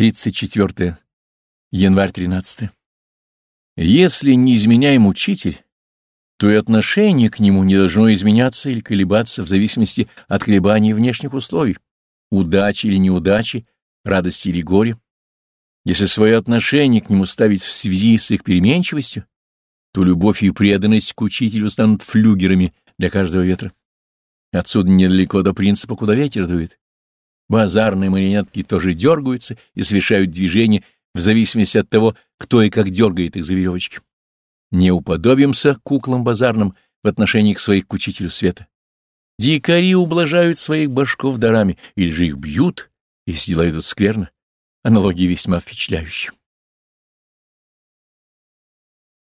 34. Январь 13. Если не изменяем учитель, то и отношение к нему не должно изменяться или колебаться в зависимости от колебаний внешних условий, удачи или неудачи, радости или горя. Если свое отношение к нему ставить в связи с их переменчивостью, то любовь и преданность к учителю станут флюгерами для каждого ветра. Отсюда недалеко до принципа, куда ветер дует. Базарные марионетки тоже дергаются и совершают движения в зависимости от того, кто и как дергает их за веревочки. Не уподобимся куклам базарным в отношении к своих к учителю света. Дикари ублажают своих башков дарами, или же их бьют, если дела идут скверно. Аналогия весьма впечатляющая.